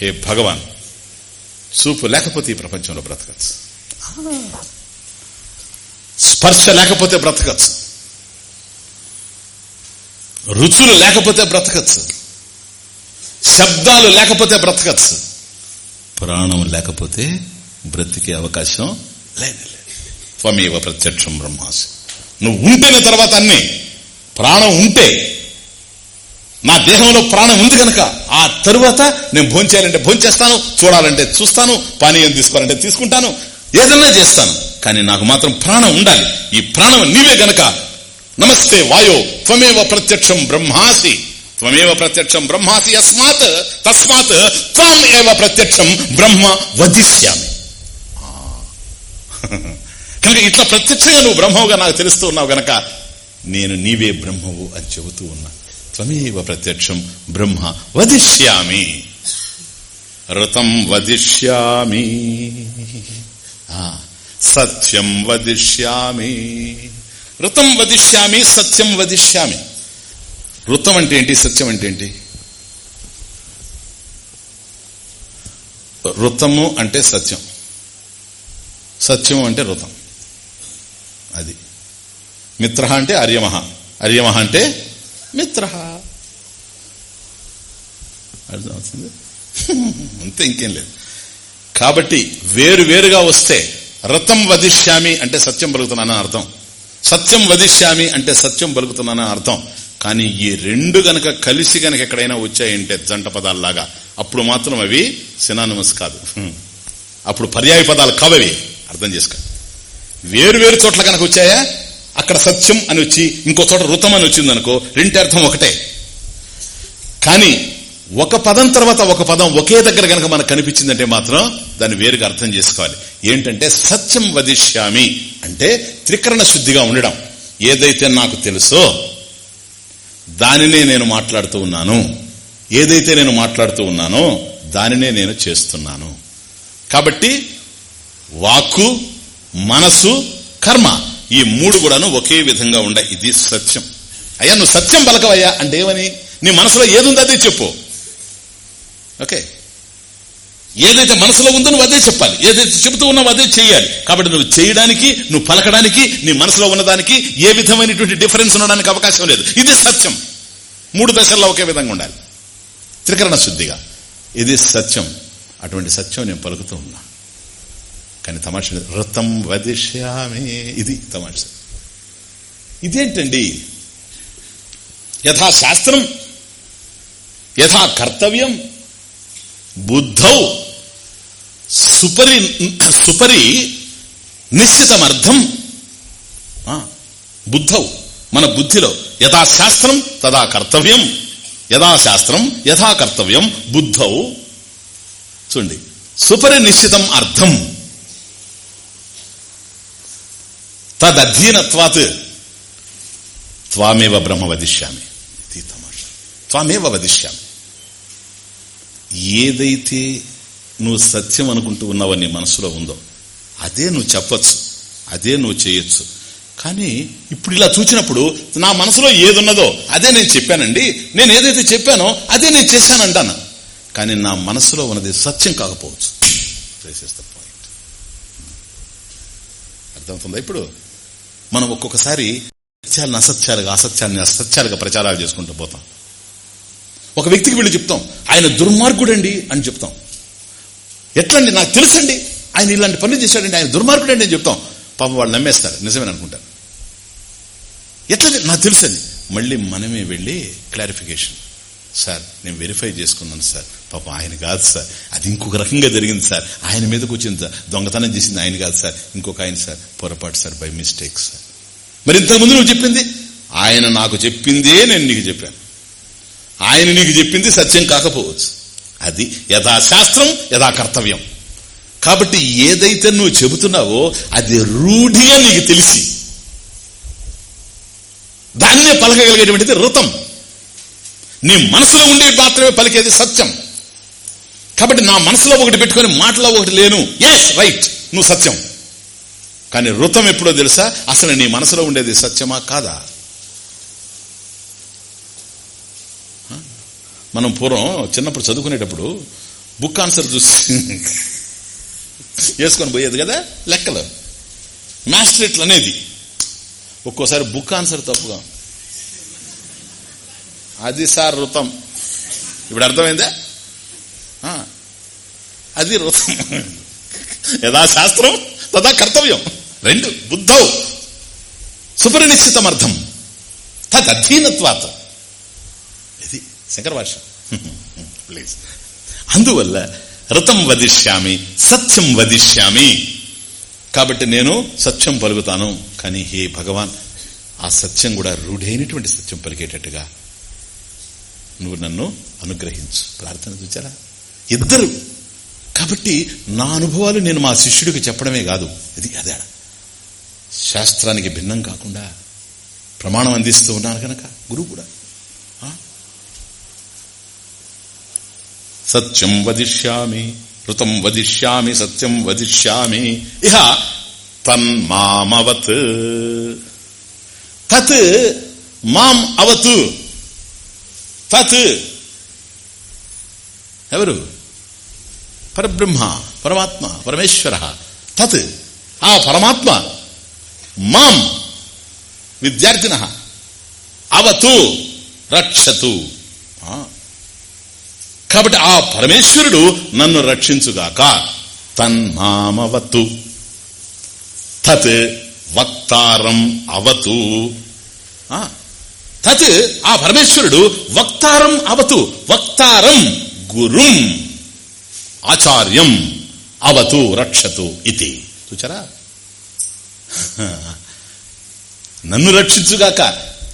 హే భగవాన్? చూపు లేకపోతే ఈ ప్రపంచంలో బ్రతకచ్చు. స్పర్శ లేకపోతే బ్రతకచ్చు. రుచులు లేకపోతే బ్రతకచ్చు. శబ్దాలు లేకపోతే బ్రతకచ్చు. ప్రాణం లేకపోతే బ్రతికే అవకాశం లేదు త్వమేవ ప్రత్యక్షం బ్రహ్మాసి. నువ్వు ఉంటేనే తర్వాత అన్ని. ప్రాణం ఉంటే నా దేహంలో ప్రాణం ఉంది కనుక ఆ తరువాత నేను భోంచేయాలంటే భోంచేస్తాను చూడాలంటే చూస్తాను పానీయం తీసుకోవాలంటే తీసుకుంటాను ఏదన్నా చేస్తాను. కానీ నాకు మాత్రం ప్రాణం ఉండాలి. ఈ ప్రాణం నీవే గనక. నమస్తే వాయో త్వమేవ ప్రత్యక్షం బ్రహ్మాసి. త్వమేవ ప్రత్యక్షం బ్రహ్మాసి అస్మాత్ తస్మాత్ త్వం ఏవ ప్రత్యక్షం బ్రహ్మ వదిష్యామి కనుక ఇట్లా ప్రత్యక్షంగా నువ్వు బ్రహ్మవుగా నాకు తెలుస్తూ ఉన్నావు గనక నేను నీవే బ్రహ్మవు అని చెబుతూ ఉన్నా. త్వమేవ ప్రత్యక్షం బ్రహ్మ వదిష్యామి ఋతం వదిష్యామి సత్యం వదిష్యామి ఋతం వదిష్యామి సత్యం వదిష్యామి ఋతం అంటే ఏంటి సత్యం అంటే ఏంటి? ఋతము అంటే సత్యం. సత్యం అంటే ఋతం. అది. మిత్ర అంటే అర్యమహ. అర్యమహ అంటే మిత్ర అర్థమవుతుంది అంతే ఇంకేం లేదు. కాబట్టి వేరు వేరుగా వస్తే రథం వధిష్యామి అంటే సత్యం పలుకుతున్నానని అర్థం? సత్యం వధిష్యామి అంటే సత్యం పలుకుతున్నానని అర్థం? కానీ ఈ రెండు గనక కలిసి గనక ఎక్కడైనా వచ్చాయంటే జంట పదాల్లాగా అప్పుడు మాత్రం అవి సినానిమస్ కాదు. అప్పుడు పర్యాయ పదాలు కావవి. అర్థం చేసుకో. వేరు వేరు చోట్ల కనుక వచ్చాయా? అక్కడ సత్యం అని వచ్చి ఇంకో చోట రుతం అని వచ్చింది అనుకో రెంటి అర్థం ఒకటే. కానీ ఒక పదం తర్వాత ఒక పదం ఒకే దగ్గర గనక మనకు కనిపించిందంటే మాత్రం దాన్ని వేరుగా అర్థం చేసుకోవాలి. ఏంటంటే సత్యం వదిష్యామి అంటే త్రికరణ శుద్ధిగా ఉండడం. ఏదైతే నాకు తెలుసో దానినే నేను మాట్లాడుతూ ఉన్నాను. ఏదైతే నేను మాట్లాడుతూ ఉన్నానో దానినే నేను చేస్తున్నాను. కాబట్టి వాక్కు మనసు కర్మ ఈ మూడు కూడాను ఒకే విధంగా ఉండే ఇది సత్యం. అయ్యా నువ్వు సత్యం పలకవయ్యా అంటే ఏమని? నీ మనసులో ఏదుందో అదే చెప్పు. ఓకే. ఏదైతే మనసులో ఉందో నువ్వు అదే చెప్పాలి. ఏదైతే చెబుతూ ఉన్నావు అదే చేయాలి కాబట్టి నువ్వు చేయడానికి నువ్వు పలకడానికి నీ మనసులో ఉన్నదానికి ఏ విధమైనటువంటి డిఫరెన్స్ ఉండడానికి అవకాశం లేదు. ఇది సత్యం. మూడు దశల్లో ఒకే విధంగా ఉండాలి. త్రికరణ శుద్ధిగా. ఇది సత్యం. అటువంటి సత్యం నేను పలుకుతూ ఉన్నా కానీ తమాష రథం వదిష్యామే. ఇది తమాష. ఇదేంటండి? యథా శాస్త్రం యథా కర్తవ్యం బుద్ధౌ సుపరి సుపరి నిశ్చితమర్థం బుద్ధౌ మన బుద్ధిలో యథాశాస్త్రం తదా కర్తవ్యం యథాశాస్త్రం యథా కర్తవ్యం బుద్ధౌ. చూడండి సుపరి నిశ్చితం అర్థం. తదధీనత్వాత్ త్వామేవ బ్రహ్మ వదిష్యామి. ఇది తమాష. త్వామేవ వదిష్యామి. ఏదైతే నువ్వు సత్యం అనుకుంటూ ఉన్నావో నీ మనసులో ఉందో అదే నువ్వు చెప్పచ్చు. అదే నువ్వు చేయొచ్చు. కానీ ఇప్పుడు ఇలా చూచినప్పుడు నా మనసులో ఏదున్నదో అదే నేను చెప్పానండి. నేను ఏదైతే చెప్పానో అదే నేను చేశానంటాను. కానీ నా మనసులో ఉన్నది సత్యం కాకపోవచ్చు. పాయింట్ అర్థమవుతుందా ఇప్పుడు? మనం ఒక్కొక్కసారి సత్యాలను అసత్యాలుగా అసత్యాన్ని అసత్యాలుగా ప్రచారాలు చేసుకుంటూ పోతాం. ఒక వ్యక్తికి వెళ్ళి చెప్తాం ఆయన దుర్మార్గుడండి అని చెప్తాం. ఎట్లండి? నాకు తెలుసండి. ఆయన ఇలాంటి పనులు చేశాడండి. ఆయన దుర్మార్గుడండి అని చెప్తాం. పాపం వాళ్ళు నమ్మేస్తారు. నిజమేని అనుకుంటారు? ఎట్లా నాకు తెలుసండి. మళ్ళీ మనమే వెళ్ళి క్లారిఫికేషన్ సార్ నేను వెరిఫై చేసుకున్నాను సార్. పాపం ఆయన కాదు సార్. అది ఇంకొక రకంగా జరిగింది సార్. ఆయన మీదకి వచ్చింది సార్. దొంగతనం చేసింది ఆయన కాదు సార్. ఇంకొక ఆయన సార్. పొరపాటు సార్ బై మిస్టేక్ సార్. మరి ఇంతకుముందు నువ్వు చెప్పింది? ఆయన నాకు చెప్పిందే నేను నీకు చెప్పాను. ఆయన నీకు చెప్పింది సత్యం కాకపోవచ్చు. అది యథాశాస్త్రం యథా కర్తవ్యం కాబట్టి ఏదైతే నువ్వు చెబుతున్నావో అది రూఢిగా నీకు తెలిసి దాన్నే పలకగలిగేటువంటిది రుతం. నీ మనసులో ఉండేది మాత్రమే పలికేది సత్యం. కాబట్టి నా మనసులో ఒకటి పెట్టుకొని మాటలో ఒకటి లేను. ఎస్ రైట్ నువ్వు సత్యం. కానీ ఋతం ఎప్పుడో తెలుసా? అసలు నీ మనసులో ఉండేది సత్యమా కాదా? మనం పూర్వం చిన్నప్పుడు చదువుకునేటప్పుడు బుక్ ఆన్సర్ చూసి వేసుకొని పోయేది కదా? లెక్కలు. మాస్టర్ అనేది. ఒక్కోసారి బుక్ ఆన్సర్ తప్పుగా అది సార్ ఇప్పుడు అర్థమైందా? ఆ, అది రుతం. యథా శాస్త్రం తదా కర్తవ్యం. రెండు బుద్ధౌ. సుపరినిశ్చితమర్థం. తదధీనత్వాత్ ఇది శంకర భాష ప్లీజ్. అందువల్ల ఋతం వదిష్యామి సత్యం వదిష్యామి. కాబట్టి నేను సత్యం పలుకుతాను. కానీ హే భగవాన్ ఆ సత్యం కూడా రూఢైనటువంటి సత్యం పలికేటట్టుగా నువ్వు నన్ను అనుగ్రహించు. ప్రార్థన చూచారా? ఇద్దరు. కాబట్టి నా అనుభవాలు నేను మా శిష్యుడికి చెప్పడమే కాదు. ఇది అదే. శాస్త్రానికి భిన్నం కాకుండా ప్రమాణం అందిస్తూ ఉన్నాను కనుక గురువు కూడా. సత్యం వదిష్యామి ఋతం వదిష్యామి సత్యం వదిష్యామి. ఇహ తన్మామవత్ తత్ మాం అవతు. తత్. ఎవరు? పరబ్రహ్మ పరమాత్మ పరమేశ్వర. తత్. ఆ పరమాత్మ. మాం. విద్యార్థిన. అవతు. రక్షతు. ఆ. కాబట్టి ఆ పరమేశ్వరుడు నన్ను రక్షించుగాక. తన్మామవతు. తత్. వక్తారం అవతు. ఆ. తత్ ఆ పరమేశ్వరుడు వక్తారం అవతు వక్తారం గురుం ఆచార్యం అవతు రక్షతు ఇది. చూచారా? నన్ను రక్షించుగాక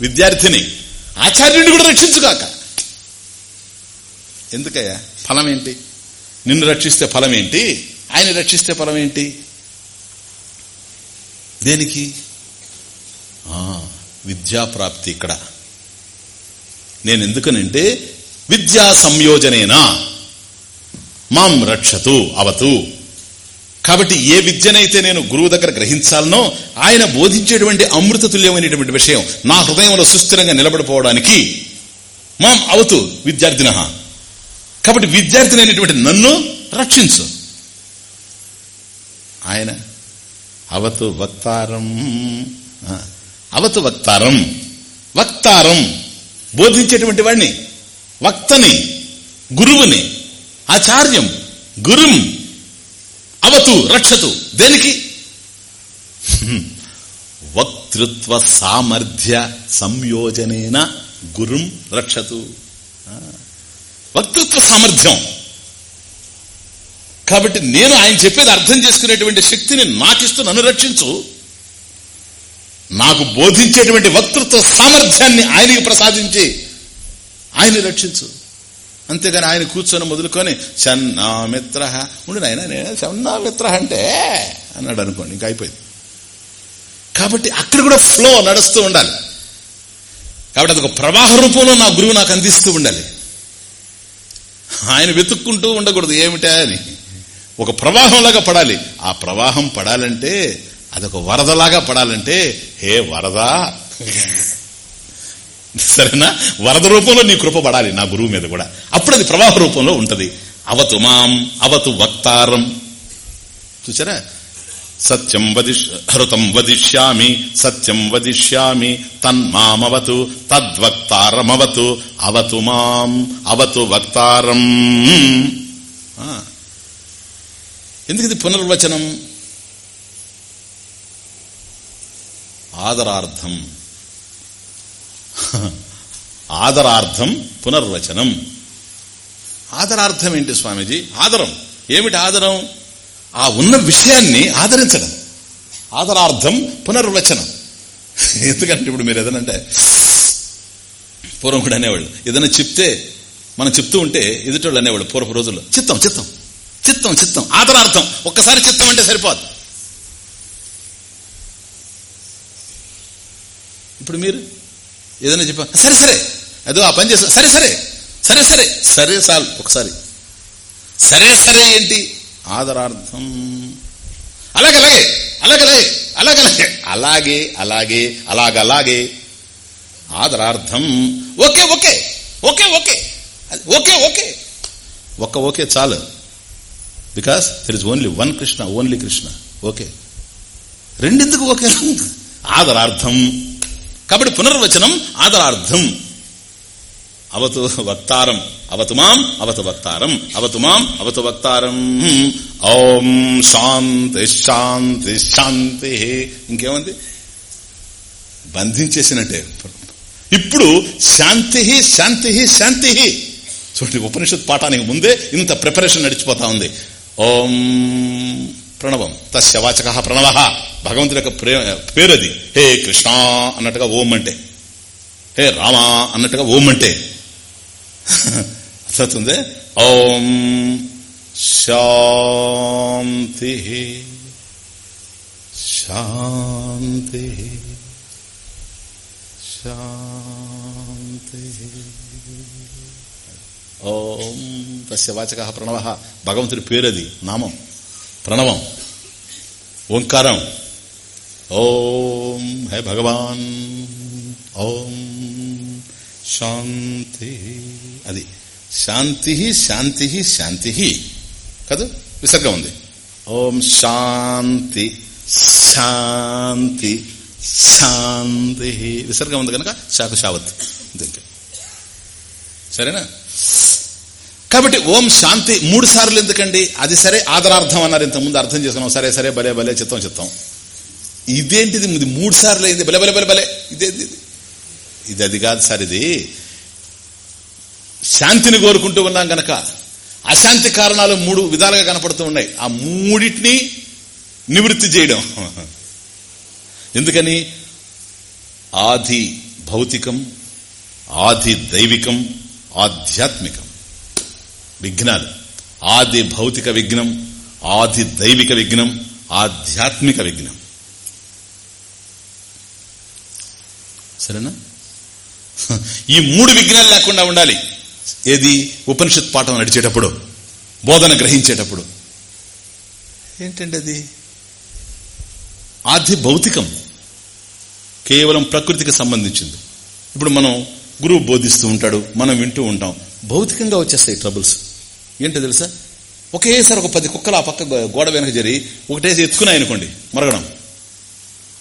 విద్యార్థిని ఆచార్యుడిని కూడా రక్షించుగాక. ఎందుకయ్యా? ఫలం ఏంటి నిన్ను రక్షిస్తే ఫలం ఏంటి ఆయన రక్షిస్తే ఫలం ఏంటి దేనికి? ఆ, విద్యాప్రాప్తి ఇక్కడ. నేను ఎందుకనంటే విద్యా సంయోజనేనా? మాం రక్షతు అవతు. కాబట్టి ఏ విద్యనైతే నేను గురువు దగ్గర గ్రహించాలనో ఆయన బోధించేటువంటి అమృత తుల్యమైనటువంటి విషయం నా హృదయంలో సుస్థిరంగా నిలబడిపోవడానికి మాం అవతు విద్యార్థిన. కాబట్టి విద్యార్థిని అయినటువంటి నన్ను రక్షించు. ఆయన అవతు వక్తారం అవతు వక్తారం వక్తారం. బోధించేటువంటి వాడిని వక్తని గురువుని ఆచార్యం గురుం అవతు రక్షతు దేనికి? వక్తృత్వ సామర్థ్య సంయోజనేన గురుం రక్షతు. వక్తృత్వ సామర్థ్యం. కాబట్టి నేను ఆయన చెప్పేది అర్థం చేసుకునేటువంటి శక్తిని నాకిస్తూ నన్ను రక్షించు. నాకు బోధించేటువంటి వక్తృత్వ సామర్థ్యాన్ని ఆయనకి ప్రసాదించి ఆయన్ని రక్షించు. అంతేగాని ఆయన కూర్చొని మొదలుకొని షన్నామిత్ర ఉండు నాయన నేను షన్నామిత్ర అంటే అన్నాడు అనుకోండి ఇంకా అయిపోయింది. కాబట్టి అక్కడ కూడా ఫ్లో నడుస్తూ ఉండాలి. కాబట్టి అదొక ప్రవాహ రూపంలో నా గురువు నాకు అందిస్తూ ఉండాలి. ఆయన వెతుక్కుంటూ ఉండకూడదు ఏమిటా అని. ఒక ప్రవాహంలాగా పడాలి. ఆ ప్రవాహం పడాలంటే అదొక వరదలాగా పడాలంటే హే వరద. సరేనా? వరద రూపంలో నీ కృప పడాలి నా గురువు మీద కూడా. అప్పుడు అది ప్రవాహ రూపంలో ఉంటది. అవతు మాం అవతు వక్తారం. చూసారా? సత్యం వదిష్ హృతం వదిష్యామి సత్యం వదిష్యామి తన్మామవతు తద్వక్తారమవతు అవతు మాం అవతు వక్తారం. ఆ. ఎందుకు ఇది పునర్వచనం? ఆదరార్థం. ఆదరార్థం పునర్వచనం. ఆదరార్థం ఏంటి స్వామీజీ? ఆదరం. ఏమిటి ఆదరం? ఆ ఉన్న విషయాన్ని ఆదరించడం. ఆదరార్థం పునర్వచనం. ఎందుకంటే ఇప్పుడు మీరు ఏదనంటే పూర్వం కూడా అనేవాళ్ళు ఏదైనా చెప్తే మనం చెప్తూ ఉంటే ఎదుటోళ్ళు అనేవాళ్ళు పూర్వపు రోజుల్లో చిత్తం చిత్తం చిత్తం చిత్తం ఆదరార్థం ఒక్కసారి చిత్తం అంటే సరిపోదు. ఇప్పుడు మీరు ఏదైనా చెప్ప సరే సరే. అదో ఆ పని చేస్తా. సరే సరే. సరే సరే. సరే చాలు ఒకసారి. సరే సరే ఏంటి? ఆదరార్థం. అలాగలాగే అలాగలాగే అలాగలాగే అలాగే. అలాగే అలాగలాగే ఆదరార్థం. Okay okay. Okay okay. Okay okay. ఒక ఓకే చాలు. Because there is only one Krishna only Krishna okay. రెండెందుకు okay? ఆదరార్థం. కాబట్టి పునర్వచనం ఆదరార్థం. అవతు వక్తారం అవతు మాం అవతు వక్తారం అవతు మాం అవతు వక్తారం. ఓం శాంతి శాంతి శాంతి. ఇంకేముంది? బంధించేసినట్టే. ఇప్పుడు శాంతి శాంతి శాంతి. చూడండి ఉపనిషత్ పాఠానికి ముందే ఇంత ప్రిపరేషన్ నడిచిపోతా ఉంది. ఓం ప్రణవం తస్య వాచక ప్రణవ. భగవంతుడి యొక్క ప్రేమ పేరు అది హే కృష్ణ అన్నట్టుగా ఓం అంటే. హే రామా అన్నట్టుగా ఓం అంటే. అర్థవుతుంది ఓం శాంతి. శాంతి. శాంతి. ఓం తస్య వాచక ప్రణవ. భగవంతుడి పేరది నామం. ప్రణవం. ఓంకారం. ఓం హే భగవాన్ ఓం శాంతి. అది శాంతి శాంతి శాంతి కాదు? విసర్గం ఉంది. ఓం శాంతి శాంతి శాంతి. విసర్గం ఉంది కనుక శాకు శావత్ సరేనా? కాబట్టి ఓం శాంతి మూడు సార్లు ఎందుకండి? అది సరే ఆదరార్థం అన్నారు ఇంతకుముందు అర్థం చేసుకున్నాం. సరే సరే భలే భలే చిత్తం చిత్తం ఇదేంటిది? ఇది మూడు సార్లు అయింది. బలే బలే బలే బలే ఇదేంటి ఇది అది కాదు సార్ ఇది శాంతిని కోరుకుంటూ ఉన్నాం గనక. అశాంతి కారణాలు మూడు విధాలుగా కనపడుతూ ఉన్నాయి. ఆ మూడింటిని నివృత్తి చేయడం. ఎందుకని? ఆది భౌతికం ఆది దైవికం ఆధ్యాత్మికం. విఘ్నాలు. ఆది భౌతిక విఘ్నం ఆది దైవిక విఘ్నం ఆధ్యాత్మిక విఘ్నం. సరేనా? ఈ మూడు విఘ్నాలు లేకుండా ఉండాలి. ఏది? ఉపనిషత్ పాఠం నడిచేటప్పుడు బోధన గ్రహించేటప్పుడు. ఏంటండి అది ఆది భౌతికం. కేవలం ప్రకృతికి సంబంధించింది. ఇప్పుడు మనం గురువు బోధిస్తూ ఉంటాడు మనం వింటూ ఉంటాం. భౌతికంగా వచ్చేస్తాయి ట్రబుల్స్ ఏంటో తెలుసా? ఒకేసారి ఒక పది కుక్కలు ఆ పక్క గోడ వెనక జరి ఒకటేసి ఎత్తుకున్నాయి అనుకోండి మరగడం.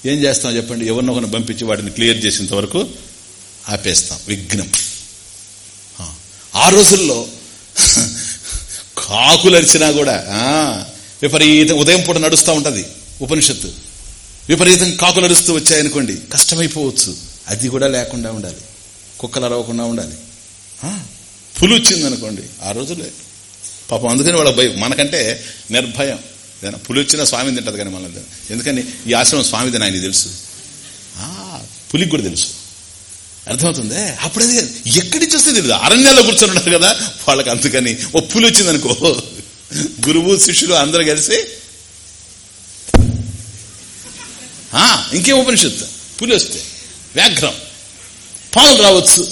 ఏం చేస్తాం చెప్పండి? ఎవరినో ఒకరిని పంపించి వాటిని క్లియర్ చేసేంత వరకు ఆపేస్తాం. విఘ్నం. ఆ రోజుల్లో కాకులరిచినా కూడా విపరీతం ఉదయం పూట నడుస్తూ ఉంటుంది ఉపనిషత్తు. విపరీతం కాకులు అరుస్తూ వచ్చాయనుకోండి కష్టమైపోవచ్చు. అది కూడా లేకుండా ఉండాలి. కుక్కలు అరవకుండా ఉండాలి. పులు వచ్చిందనుకోండి ఆ రోజులే. పాపం అందుకని వాళ్ళ భయం. మనకంటే నిర్భయం. ఏదైనా పులి వచ్చినా స్వామి తింటది కానీ మనల్ని ఎందుకని? ఈ ఆశ్రమం స్వామిది ఆయన తెలుసు. పులికి కూడా తెలుసు. అర్థమవుతుంది? అప్పుడేది ఎక్కడి నుంచి వస్తే తెలియదు అరణ్యాల్లో కూర్చొని ఉన్నారు కదా? వాళ్ళకి అందుకని ఓ పులి వచ్చిందనుకో. గురువు శిష్యులు అందరూ కలిసి ఇంకేం ఉపనిషత్తు? పులి వస్తే. వ్యాఘ్రం. పాలు రావచ్చు.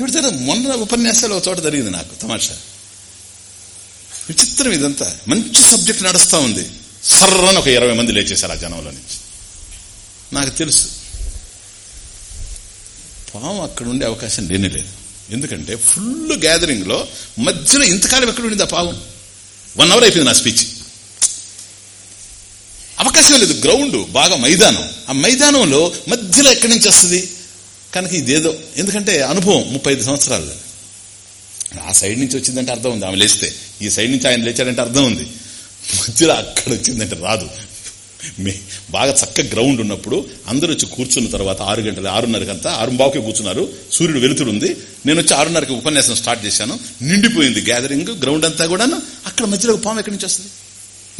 ఇప్పుడు మొన్న ఉపన్యాసాలు ఒక చోట జరిగింది నాకు తమాషా. విచిత్రం ఇదంతా మంచి సబ్జెక్ట్ నడుస్తూ ఉంది. సర్రని ఒక ఇరవై మంది లేచేశారు ఆ జనంలో నుంచి. నాకు తెలుసు. పాము అక్కడ ఉండే అవకాశం లేని లేదు. ఎందుకంటే ఫుల్ గ్యాదరింగ్లో మధ్యలో ఇంతకాలం ఎక్కడ ఉండింది ఆ పాము? వన్ అవర్ అయిపోయింది నా స్పీచ్. అవకాశం లేదు. గ్రౌండ్ బాగా మైదానం. ఆ మైదానంలో మధ్యలో ఎక్కడి నుంచి వస్తుంది? కనుక ఇదేదో. ఎందుకంటే అనుభవం ముప్పై ఐదు సంవత్సరాలు. ఆ సైడ్ నుంచి వచ్చిందంటే అర్థం ఉంది. ఆమె లేస్తే ఈ సైడ్ నుంచి ఆయన లేచాడంటే అర్థం ఉంది. మధ్యలో అక్కడ వచ్చిందంటే రాదు. బాగా చక్క గ్రౌండ్ ఉన్నప్పుడు అందరూ వచ్చి కూర్చున్న తర్వాత ఆరు గంటలు ఆరున్నరకంతా ఆరు బావుకే కూర్చున్నారు. సూర్యుడు వెలుతుడుంది నేను వచ్చి ఆరున్నరకి ఉపన్యాసం స్టార్ట్ చేశాను. నిండిపోయింది గ్యాదరింగ్ గ్రౌండ్ అంతా కూడా అక్కడ మధ్యలో పాము ఎక్కడి నుంచి వస్తుంది?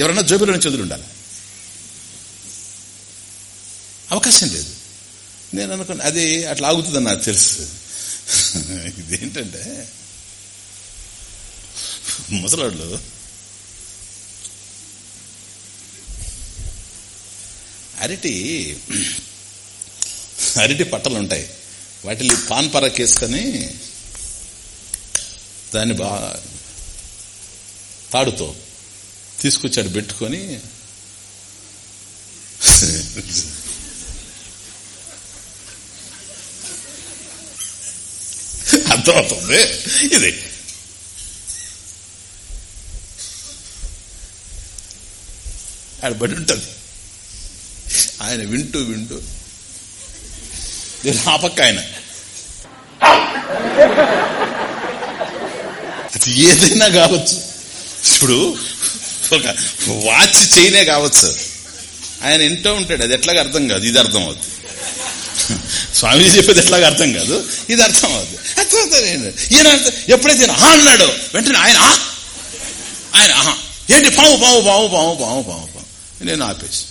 ఎవరన్నా జోబిలో నుంచి వదిలి ఉండాలి? అవకాశం లేదు. నేను అనుకున్నా అది అట్లా ఆగుతుందని నాకు తెలుసు. ఇదేంటంటే ముసలాళ్ళు. అరటి అరటి పట్టలు ఉంటాయి. వాటిని పాన్ పరకేసుకొని దాన్ని బా తాడుతో తీసుకొచ్చాడు పెట్టుకొని. అర్థమవుతుంది? ఇది ఆడ బడి ఉంటుంది. ఆయన వింటూ వింటూ ఆ పక్క ఆయన. అది ఏదైనా కావచ్చు. ఇప్పుడు ఒక వాచ్ చేయనే కావచ్చు. ఆయన వింటూ ఉంటాడు అది ఎట్లాగ అర్థం కాదు ఇది అర్థం అవుతుంది స్వామి చెప్పేది ఎట్లాగ అర్థం కాదు ఇది అర్థం అవుతుంది అర్థం అవుతుంది ఈయన అర్థం- ఎప్పుడైతే ఆ అన్నాడు వెంటనే ఆయన ఆయన ఆహా. ఏంటి పాము పావు పావు పావు పావు పావు పావు. నేను ఆపేసి.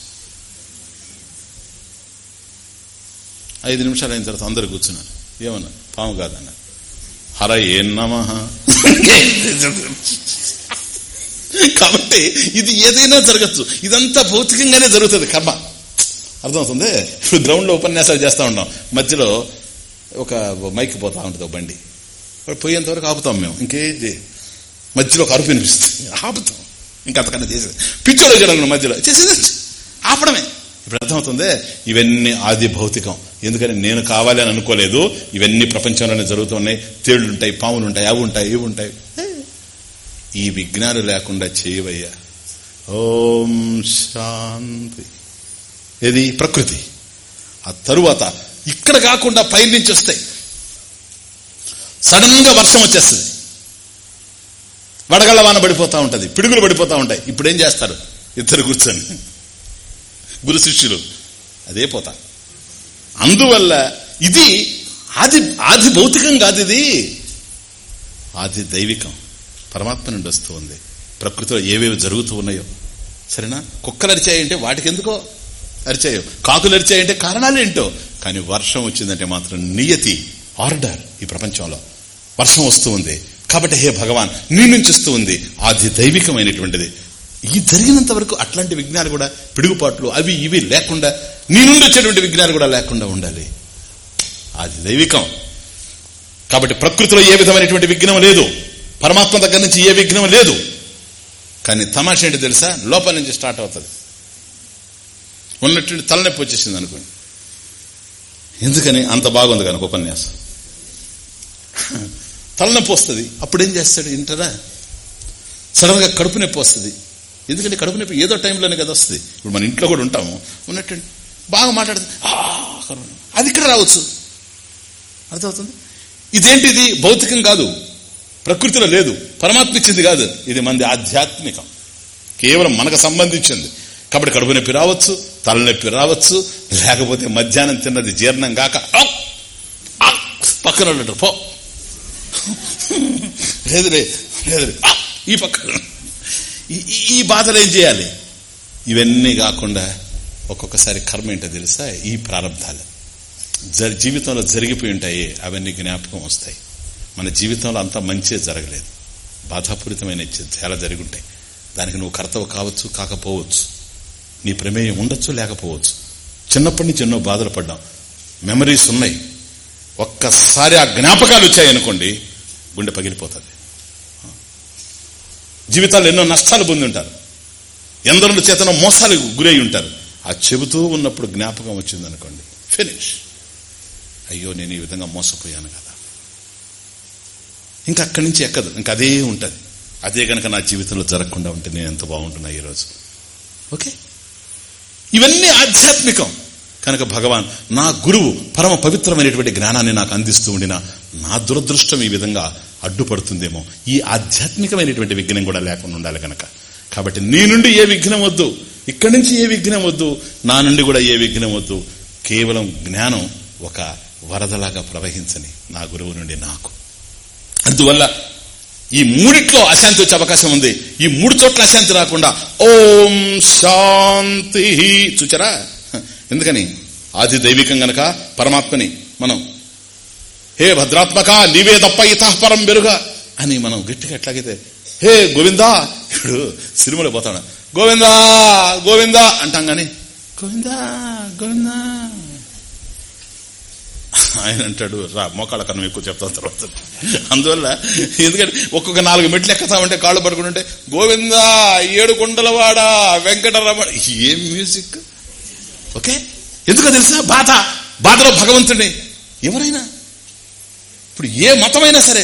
ఐదు నిమిషాలు అయిన తర్వాత అందరు కూర్చున్నారు. ఏమన్నా? పాము కాదన్నారు హర ఏం నమ? కాబట్టి ఇది ఏదైనా జరగచ్చు. ఇదంతా భౌతికంగానే జరుగుతుంది కర్మ. అర్థమవుతుంది? ఇప్పుడు గ్రౌండ్లో ఉపన్యాసాలు చేస్తా ఉంటాం మధ్యలో ఒక మైక్ పోతా ఉంటుంది ఒక బండి. పోయేంతవరకు పోయేంత వరకు ఆపుతాం మేము. ఇంకేది? మధ్యలో ఒక అరుపు వినిపిస్తుంది. ఆపుతాం. ఇంకంతకన్నా చేసేది పిచ్చోడు వచ్చాడు మధ్యలో? చేసేది ఆపడమే. ఇప్పుడు అర్థమవుతుంది? ఇవన్నీ ఆది భౌతికం. ఎందుకని నేను కావాలి అని అనుకోలేదు. ఇవన్నీ ప్రపంచంలోనే జరుగుతున్నాయి తేళ్ళుంటాయి పాములుంటాయి పాములు ఉంటాయి అవి ఉంటాయి ఇవి ఉంటాయి. ఈ విఘ్నాలు లేకుండా చేయవయ్యా. ఓం శాంతి. ఏది? ప్రకృతి. ఆ తరువాత ఇక్కడ కాకుండా పై నుంచి వస్తాయి. సడన్గా వర్షం వచ్చేస్తుంది. వడగళ్ళ వాన పడిపోతా ఉంటుంది పిడుగులు పడిపోతూ ఉంటాయి. ఇప్పుడు ఏం చేస్తారు? ఇద్దరు కూర్చొని. గురు శిష్యులు అదే పోతా. అందువల్ల ఇది ఆది ఆది భౌతికం కాదు ఇది. ఆది దైవికం. పరమాత్మ నుండి వస్తూ ఉంది. ప్రకృతిలో ఏవేవి జరుగుతూ ఉన్నాయో. సరేనా? కుక్కలు అరిచాయంటే వాటికి ఎందుకో అరిచాయో. కాకులు అరిచాయంటే కారణాలు ఏంటో కానీ వర్షం వచ్చిందంటే మాత్రం నియతి ఆర్డర్ ఈ ప్రపంచంలో. వర్షం వస్తూ ఉంది. కాబట్టి హే భగవాన్ నీ నుంచి వస్తూ ఉంది. ఆది దైవికమైనటువంటిది. ఈ జరిగినంత వరకు అట్లాంటి విజ్ఞానం కూడా పిడుగుపాట్లు అవి ఇవి లేకుండా నీ నుండి వచ్చేటువంటి విజ్ఞాలు కూడా లేకుండా ఉండాలి. అది దైవికం. కాబట్టి ప్రకృతిలో ఏ విధమైనటువంటి విఘ్నం లేదు. పరమాత్మ దగ్గర నుంచి ఏ విఘ్నం లేదు. కానీ తమాష ఏంటి తెలుసా? లోపల నుంచి స్టార్ట్ అవుతుంది. ఉన్నటువంటి తలనొప్పి వచ్చేసింది అనుకోండి. ఎందుకని? అంత బాగుంది కనుక ఉపన్యాసం. తలనొప్పి వస్తుంది. అప్పుడు ఏం చేస్తాడు ఇంటరా సడన్గా కడుపు నొప్పి వస్తుంది. ఎందుకంటే కడుపు నొప్పి ఏదో టైంలోనే కదా వస్తుంది. ఇప్పుడు మన ఇంట్లో కూడా ఉంటాము. ఉన్నట్టు బాగా మాట్లాడుతుంది. అది ఇక్కడ రావచ్చు. అర్థమవుతుంది? ఇదేంటిది? భౌతికం కాదు. ప్రకృతిలో లేదు. పరమాత్మ ఇచ్చింది కాదు. ఇది మంది ఆధ్యాత్మికం. కేవలం మనకు సంబంధించింది. కాబట్టి కడుపు నొప్పి రావచ్చు తలనొప్పి రావచ్చు లేకపోతే మధ్యాహ్నం తిన్నది జీర్ణం కాక! పక్కన పో. లేదులే లేదులే ఈ పక్క ఈ- ఈ- బాధలు ఏం చేయాలి? ఇవన్నీ కాకుండా ఒక్కొక్కసారి కర్మ ఏంటో తెలుసా? ఈ ప్రారంభాలు. జరి జీవితంలో జరిగిపోయి ఉంటాయి అవన్నీ జ్ఞాపకం వస్తాయి. మన జీవితంలో అంతా మంచి జరగలేదు. బాధాపూరితమైన చాలా జరిగి ఉంటాయి దానికి నువ్వు కర్తవ కావచ్చు కాకపోవచ్చు. నీ ప్రమేయం ఉండొచ్చు లేకపోవచ్చు. చిన్నప్పటి నుంచి ఎన్నో బాధలు పడ్డాం. మెమరీస్ ఉన్నాయి. ఒక్కసారి ఆ జ్ఞాపకాలు వచ్చాయనుకోండి గుండె పగిలిపోతుంది. జీవితాల్లో ఎన్నో నష్టాలు పొంది ఉంటారు. ఎందరో చేతన మోసాలు గురై ఉంటారు. ఆ చెబుతూ ఉన్నప్పుడు జ్ఞాపకం వచ్చిందనుకోండి ఫినిష్ అయ్యో నేను ఈ విధంగా మోసపోయాను కదా. ఇంకా అక్కడి నుంచి ఎక్కదు. ఇంకా అదే ఉంటది. అదే గనక నా జీవితంలో జరగకుండా ఉంటే నేను ఎంత బాగుంటున్నా ఈరోజు. ఓకే? ఇవన్నీ ఆధ్యాత్మికం. కనుక భగవాన్ నా గురువు పరమ పవిత్రమైనటువంటి జ్ఞానాన్ని నాకు అందిస్తూ ఉండిన నా దురదృష్టం ఈ విధంగా అడ్డుపడుతుందేమో. ఈ ఆధ్యాత్మికమైనటువంటి విఘ్నం కూడా లేకుండా ఉండాలి కనుక కాబట్టి నీ నుండి ఏ విఘ్నం వద్దు. ఇక్కడి నుంచి ఏ విఘ్నం వద్దు. నా నుండి కూడా ఏ విఘ్నం వద్దు. కేవలం జ్ఞానం ఒక వరదలాగా ప్రవహించని నా గురువు నుండి నాకు. అందువల్ల ఈ మూడిట్లో అశాంతి వచ్చే అవకాశం ఉంది. ఈ మూడు చోట్ల అశాంతి రాకుండా ఓం శాంతి. చూచారా? ఎందుకని? ఆది దైవికం గనక పరమాత్మని మనం హే భద్రాత్మక నీవే తప్ప ఇత బెరుగ అని మనం గట్టిగా ఎట్లాగైతే హే గోవిందా ఇప్పుడు సినిమాలో పోతాడు. గోవిందా గోవిందా అంటాం గాని గోవిందా గోవిందా. ఆయన అంటాడు రా మోకాళ్ళ కన్నం ఎక్కువ చెప్తాను తర్వాత. అందువల్ల ఎందుకంటే ఒక్కొక్క నాలుగు మెట్లు ఎక్కుతామంటే కాళ్ళు పడుకుంటుంటే గోవిందా ఏడు కుండలవాడ వెంకటరమణ ఏం మ్యూజిక్? ఓకే? ఎందుకో తెలుసా? బాధ. బాధలో భగవంతుడి ఎవరైనా ఇప్పుడు ఏ మతమైనా సరే